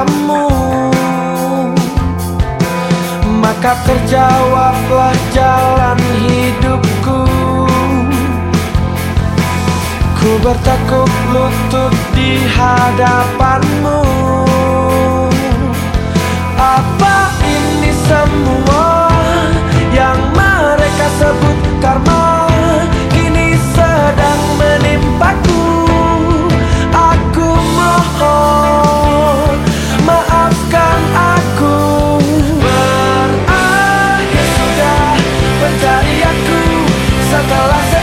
kamu. Maka terjawablah jalan hidupku. Ku bertekuk lutut di hadapanmu.